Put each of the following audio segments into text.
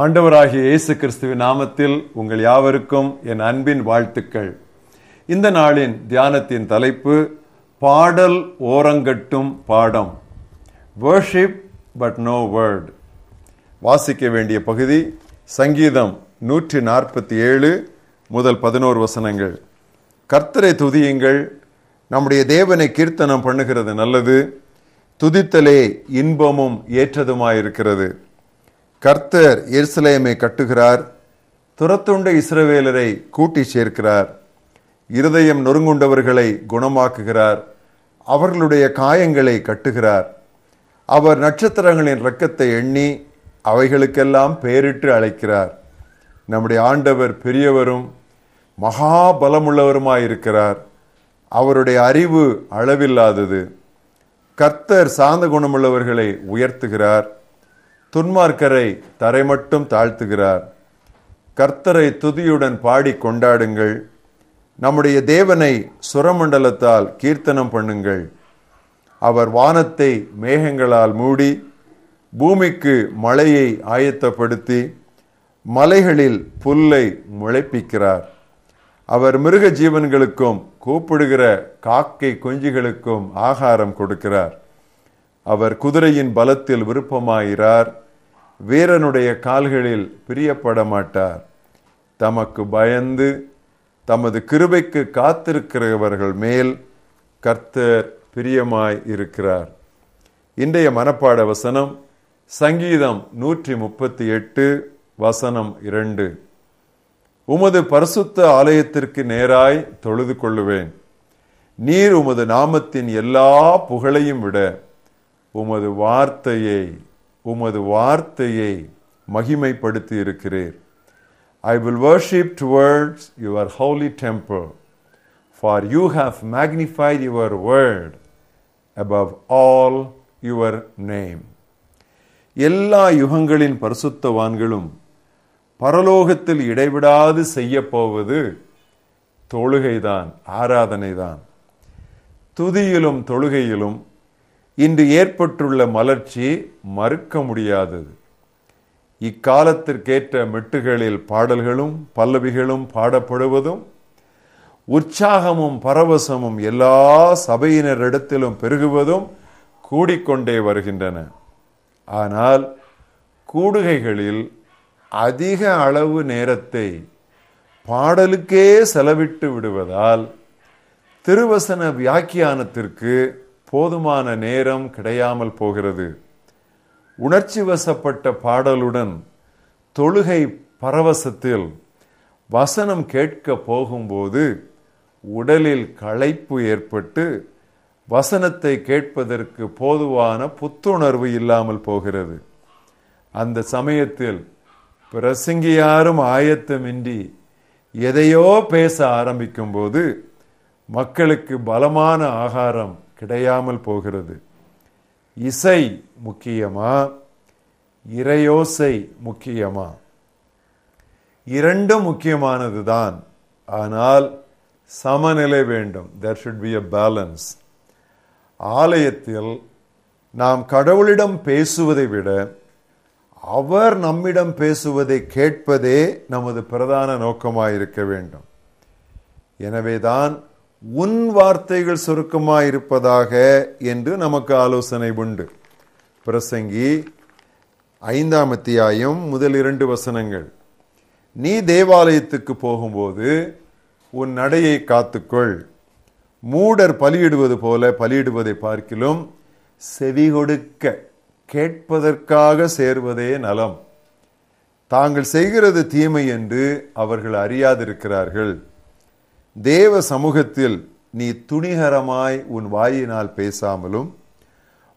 ஆண்டவராகிய இயேசு கிறிஸ்துவின் நாமத்தில் உங்கள் யாவருக்கும் என் அன்பின் வாழ்த்துக்கள். இந்த நாளின் தியானத்தின் தலைப்பு பாடல் ஓரங்கட்டும் பாடம். வேர்ஷிப் பட் நோ வேர்ட் வாசிக்க வேண்டிய பகுதி சங்கீதம் நூற்றி நாற்பத்தி ஏழு முதல் பதினோரு வசனங்கள். கர்த்தரை துதியுங்கள் நம்முடைய தேவனை கீர்த்தனம் பண்ணுகிறது நல்லது துதித்தலே இன்பமும் ஏற்றதுமாயிருக்கிறது. கர்த்தர் எருசலேமை கட்டுகிறார். துரத்துண்ட இஸ்ரவேலரை கூட்டி சேர்க்கிறார். இருதயம் நொறுங்குண்டவர்களை குணமாக்குகிறார். அவர்களுடைய காயங்களை கட்டுகிறார். அவர் நட்சத்திரங்களின் இரக்கத்தை எண்ணி அவைகளுக்கெல்லாம் பெயரிட்டு அழைக்கிறார். நம்முடைய ஆண்டவர் பெரியவரும் மகா பலமுள்ளவருமாயிருக்கிறார் அவருடைய அறிவு அளவில்லாதது. கர்த்தர் சாந்த குணமுள்ளவர்களை உயர்த்துகிறார். துன்மார்க்கரை தரை மட்டும் தாழ்த்துகிறார். கர்த்தரை துதியுடன் பாடி கொண்டாடுங்கள். நம்முடைய தேவனை சுரமண்டலத்தால் கீர்த்தனம் பண்ணுங்கள். அவர் வானத்தை மேகங்களால் மூடி பூமிக்கு மழையை ஆயத்தப்படுத்தி மலைகளில் புல்லை முளைப்பிக்கிறார். அவர் மிருக ஜீவன்களுக்கும் கூப்பிடுகிற காக்கை குஞ்சுகளுக்கும் ஆகாரம் கொடுக்கிறார். அவர் குதிரையின் பலத்தில் விருப்பமாயிறார் வீரனுடைய கால்களில் பிரியப்பட மாட்டார் தமக்கு பயந்து தமது கிருபைக்கு காத்திருக்கிறவர்கள் மேல் கர்த்தர் பிரியமாய் இருக்கிறார். இன்றைய மனப்பாட வசனம் சங்கீதம் நூற்றி முப்பத்தி எட்டு வசனம் இரண்டு. உமது பரிசுத்த ஆலயத்திற்கு நேராய் தொழுது கொள்ளுவேன். நீர் உமது நாமத்தின் எல்லா புகழையும் விட உமது வார்த்தையை உமது வார்த்தையை மகிமைப்படுத்தி இருக்கிறீர் I will worship towards your holy temple for you have magnified your word above all your name எல்லா யுகங்களின் பரிசுத்தவான்களும் பரலோகத்தில் இடைவிடாது செய்யப்போவது தொழுகைதான் ஆராதனைதான். துதியிலும் தொழுகையிலும் இன்று ஏற்பட்டுள்ள மலர்ச்சி மறுக்க முடியாதது. இக்காலத்திற்கேற்ற மெட்டுகளில் பாடல்களும் பல்லவிகளும் பாடப்படுவதும் உற்சாகமும் பரவசமும் எல்லா சபையினரிடத்திலும் பெருகுவதும் கூடிக்கொண்டே வருகின்றன. ஆனால் கூடுகைகளில் அதிக அளவு நேரத்தை பாடலுக்கே செலவிட்டு விடுவதால் திருவசன வியாக்கியானத்திற்கு போதுமான நேரம் கிடையாமல் போகிறது. உணர்ச்சி வசப்பட்ட பாடலுடன் தொழுகை பரவசத்தில் வசனம் கேட்க போகும்போது உடலில் களைப்பு ஏற்பட்டு வசனத்தை கேட்பதற்கு போதுவான புத்துணர்வு இல்லாமல் போகிறது. அந்த சமயத்தில் பிரசங்கியாரும் ஆயத்தமின்றி எதையோ பேச ஆரம்பிக்கும் போது மக்களுக்கு பலமான ஆகாரம் கிடையாமல் போகிறது. இசை முக்கியமா? இறையோசை முக்கியமா? இரண்டும் முக்கியமானதுதான். ஆனால் சமநிலை வேண்டும். There should be a balance ஆலயத்தில் நாம் கடவுளிடம் பேசுவதை விட அவர் நம்மிடம் பேசுவதை கேட்பதே நமது பிரதான நோக்கமாக இருக்க வேண்டும். எனவேதான் உன் வார்த்தைகள் சுருக்கமாயிருப்பதாக என்று நமக்கு ஆலோசனை உண்டு. பிரசங்கி ஐந்தாம் அத்தியாயம் முதல் இரண்டு வசனங்கள். நீ தேவாலயத்துக்கு போகும்போது உன் நடையை காத்துக்கொள். மூடர் பலியிடுவது போல பலியிடுவதை பார்க்கிலும் செவி கொடுக்க கேட்பதற்காக சேர்வதே நலம். தாங்கள் செய்கிறது தீமை என்று அவர்கள் அறியாதிருக்கிறார்கள். தேவ சமூகத்தில் நீ துணிகரமாய் உன் வாயினால் பேசாமலும்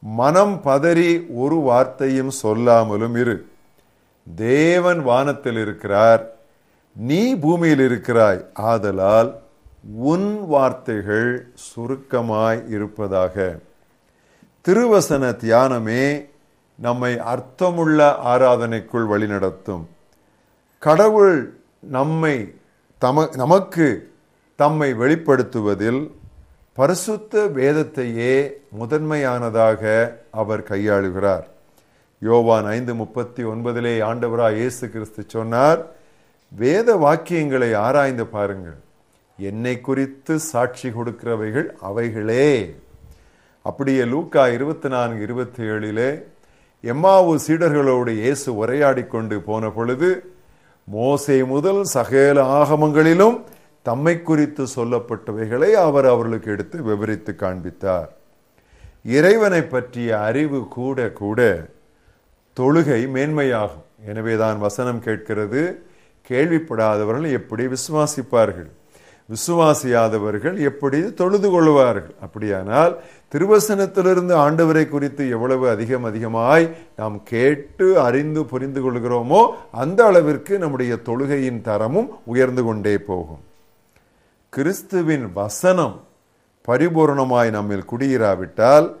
மனம் பதறி ஒரு வார்த்தையும் சொல்லாமலும் இரு. தேவன் வானத்தில் இருக்கிறார் நீ பூமியில் இருக்கிறாய். ஆதலால் உன் வார்த்தைகள் சுருக்கமாய் இருப்பதாக. திருவசன தியானமே நம்மை அர்த்தமுள்ள ஆராதனைக்குள் வழிநடத்தும். கடவுள் நம்மை தம நமக்கு தம்மை வெளிப்படுத்துவதில் பரிசுத்த வேதத்தையே முதன்மையானதாக அவர் கையாளுகிறார். யோவான் ஐந்து முப்பத்தி ஒன்பதிலே ஆண்டவராய் இயேசு கிறிஸ்து சொன்னார் வேத வாக்கியங்களை ஆராய்ந்து பாருங்கள். என்னை குறித்து சாட்சி கொடுக்கிறவைகள் அவைகளே. அப்படியே லூக்கா இருபத்தி நான்கு இருபத்தி ஏழிலே எம்மாவு சீடர்களோடு இயேசு உரையாடி கொண்டு போன பொழுது மோசை முதல் சகல ஆகமங்களிலும் தம்மை குறித்து சொல்லப்பட்டவைகளை அவர் அவர்களுக்கு எடுத்து விவரித்து காண்பித்தார். இறைவனை பற்றிய அறிவு கூட கூட தொழுகை மேன்மையாகும். எனவேதான் வசனம் கேட்கிறது கேள்விப்படாதவர்கள் எப்படி விசுவாசிப்பார்கள்? விசுவாசியாதவர்கள் எப்படி தொழுது கொள்வார்கள்? அப்படியானால் திருவசனத்திலிருந்து ஆண்டவரை குறித்து எவ்வளவு அதிகம் அதிகமாய் நாம் கேட்டு அறிந்து புரிந்து கொள்கிறோமோ அந்த அளவிற்கு நம்முடைய தொழுகையின் தரமும் உயர்ந்து கொண்டே போகும். கிறிஸ்துவின் வசனம் பரிபூர்ணமாய் நம்மில் குடியிராவிட்டால்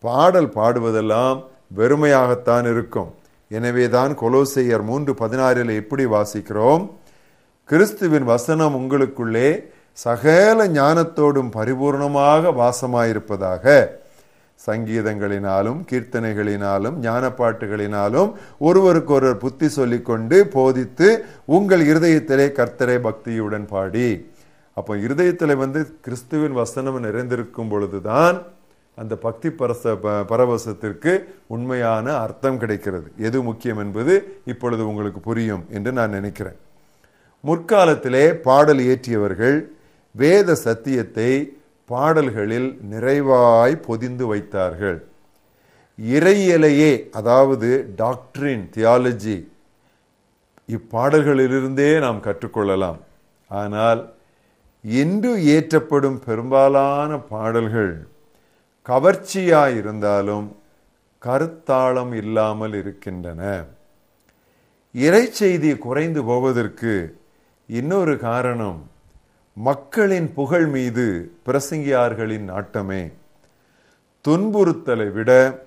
பாடல் பாடுவதெல்லாம் வெறுமையாகத்தான் இருக்கும். எனவேதான் கொலோசையர் மூன்று பதினாறில் எப்படி வாசிக்கிறோம்? கிறிஸ்துவின் வசனம் உங்களுக்குள்ளே சகல ஞானத்தோடும் பரிபூர்ணமாக வாசமாயிருப்பதாக. சங்கீதங்களினாலும் கீர்த்தனைகளினாலும் ஞான பாட்டுகளினாலும் ஒருவருக்கொருவர் புத்தி சொல்லிக்கொண்டு போதித்து உங்கள் இருதயத்திலே கர்த்தரை பக்தியுடன் பாடி. அப்போ இருதயத்தில் வந்து கிறிஸ்துவின் வசனம் நிறைந்திருக்கும் பொழுதுதான் அந்த பக்தி பரச ப- பரவசத்திற்கு உண்மையான அர்த்தம் கிடைக்கிறது. எது முக்கியம் என்பது இப்பொழுது உங்களுக்கு புரியும் என்று நான் நினைக்கிறேன். முற்காலத்திலே பாடல் இயற்றியவர்கள் வேத சத்தியத்தை பாடல்களில் நிறைவாய் பொதிந்து வைத்தார்கள். இறையலையே அதாவது டாக்டரின் தியாலஜி இப்பாடல்களிலிருந்தே நாம் கற்றுக்கொள்ளலாம். ஆனால் என்று இயற்றப்படும் பெரும்பாலான பாடல்கள் கவர்ச்சியாய் இருந்தாலும் கருத்தாளம் இல்லாமல் இருக்கின்றன. இறைச்செய்தி குறைந்து போவதற்கு இன்னொரு காரணம் மக்களின் புகழ் மீது பிரசங்கியார்களின் நாட்டமே துன்புறுத்தலை விட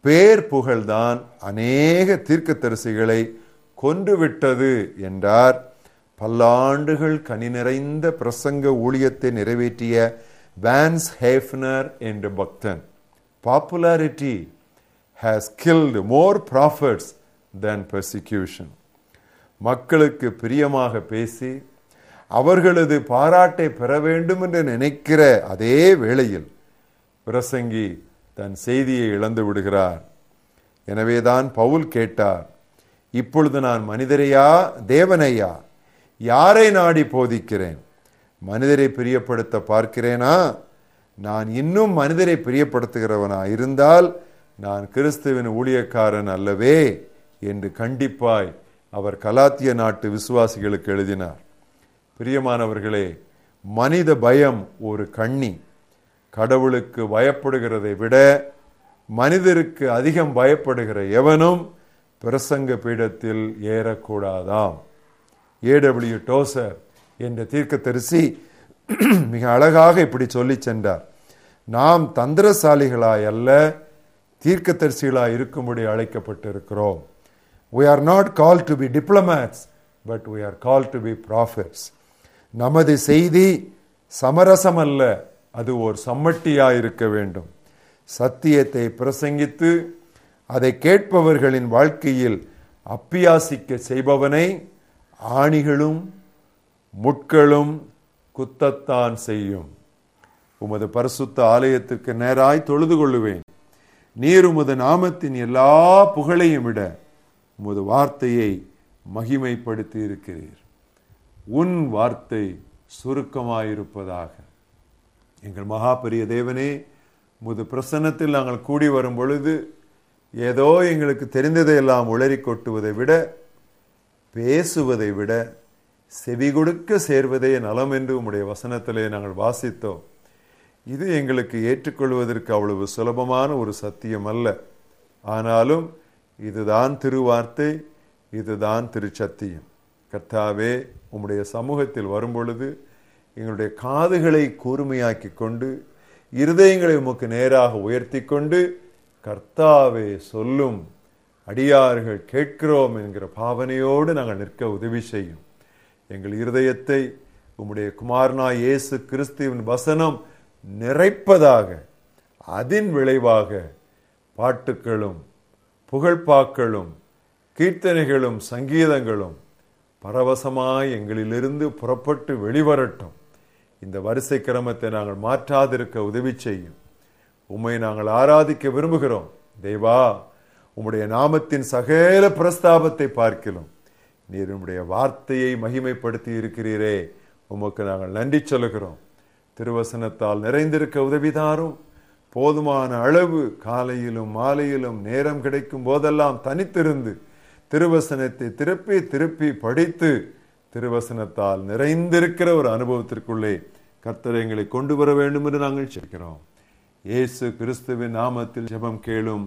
பேர் புகழ்தான் அநேக தீர்க்கத்தரிசிகளை கொன்றுவிட்டது என்றார் பல்லாண்டுகள் கனி நிறைந்த பிரசங்க ஊழியத்தை நிறைவேற்றிய வேன்ஸ் ஹேஃப்னர் என்ற பக்தன் popularity has killed more prophets than persecution மக்களுக்கு பிரியமாக பேசி அவர்களது பாராட்டை பெற வேண்டும் என்று நினைக்கிற அதே வேளையில் பிரசங்கி தன் செய்தியை இழந்து விடுகிறார். எனவேதான் பவுல் கேட்டார் இப்பொழுது நான் மனிதரையா தேவனையா? யாரை நாடி போதிக்கிறேன்? மனிதரை பிரியப்படுத்த பார்க்கிறேனா? நான் இன்னும் மனிதரை பிரியப்படுத்துகிறவனா இருந்தால் நான் கிறிஸ்துவின் ஊழியக்காரன் அல்லவே என்று கண்டிப்பாய் அவர் கலாத்திய நாட்டு விசுவாசிகளுக்கு எழுதினார். பிரியமானவர்களே மனித பயம் ஒரு கண்ணி. கடவுளுக்கு பயப்படுகிறதை விட மனிதருக்கு அதிகம் பயப்படுகிற எவனும் பிரசங்க பீடத்தில் ஏறக்கூடாதாம். ஏடபிள்யூ டோசர் என்ற தீர்க்கதரிசி மிக அழகாக இப்படி சொல்லி சென்றார். நாம் தந்திரசாலிகளாய் அல்ல தீர்க்கதரிசிகளாய் இருக்கும்படி அழைக்கப்பட்டிருக்கிறோம். We are not call to be diplomats but we are call to be prophets நமது செய்தி சமரசம் அல்ல அது ஒரு சம்மட்டியாக இருக்க வேண்டும். சத்தியத்தை பிரசங்கித்து அதை கேட்பவர்களின் வாழ்க்கையில் அப்பியாசிக்க செய்பவனை ஆணிகளும் முட்களும் குத்தத்தான் செய்யும். உமது பரிசுத்த ஆலயத்திற்கு நேராய் தொழுது கொள்ளுவேன். நீர் உமது நாமத்தின் எல்லா புகழையும் விட உமது வார்த்தையை மகிமைப்படுத்தி இருக்கிறீர். உன் வார்த்தை சுருக்கமாயிருப்பதாக. எங்கள் மகா பெரிய தேவனே முது பிரசன்னத்தில் நாங்கள் கூடி வரும் பொழுது ஏதோ எங்களுக்கு தெரிந்ததையெல்லாம் உளறி கொட்டுவதை விட பேசுவதை விட செவி கொடுக்க சேர்வதே நலம் என்று உம்முடைய வசனத்திலே நாங்கள் வாசித்தோம். இது எங்களுக்கு ஏற்றுக்கொள்வதற்கு அவ்வளவு சுலபமான ஒரு சத்தியம் அல்ல. ஆனாலும் இதுதான் திருவார்த்தை இதுதான் திருச்சத்தியம். கர்த்தாவே உம்முடைய சமூகத்தில் வரும்பொழுது எங்களுடைய காதுகளை கூர்மையாக்கி கொண்டு இருதயங்களை உமக்கு நேராக உயர்த்தி கொண்டு கர்த்தாவே சொல்லும். அடியார்கள் கேட்கிறோம் என்கிற பாவனையோடு நாங்கள் நிற்க உதவி செய்யும். எங்கள் இருதயத்தை உம்முடைய குமாரனா இயேசு கிறிஸ்துவின் வசனம் நிறைப்பதாக அதன் விளைவாக பாட்டுக்களும் புகழ்பாக்களும் கீர்த்தனைகளும் சங்கீதங்களும் பரவசமாய் எங்களிலிருந்து புறப்பட்டு வெளிவரட்டும். இந்த வரிசை கிரமத்தை நாங்கள் மாற்றாதிருக்க உதவி செய்யும். உம்மை நாங்கள் ஆராதிக்க விரும்புகிறோம். தெய்வா உம்முடைய நாமத்தின் சகல பிரஸ்தாபத்தை பார்க்கிறோம் நீர் உம்முடைய வார்த்தையை மகிமைப்படுத்தி இருக்கிறீரே. உமக்கு நாங்கள் நன்றி சொல்லுகிறோம். திருவசனத்தால் நிறைந்திருக்க உதவிதாரும். போதுமான அளவு காலையிலும் மாலையிலும் நேரம் கிடைக்கும் போதெல்லாம் தனித்திருந்து திருவசனத்தை திருப்பி திருப்பி படித்து திருவசனத்தால் நிறைந்திருக்கிற ஒரு அனுபவத்திற்குள்ளே கர்த்தரை எங்களை கொண்டு வர வேண்டும் என்று நாங்கள் சேர்க்கிறோம் இயேசு கிறிஸ்துவின் நாமத்தில் ஜெபம் கேளும்.